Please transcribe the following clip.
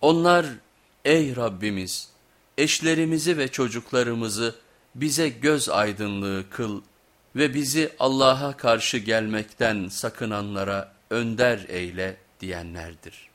Onlar ey Rabbimiz eşlerimizi ve çocuklarımızı bize göz aydınlığı kıl ve bizi Allah'a karşı gelmekten sakınanlara önder eyle diyenlerdir.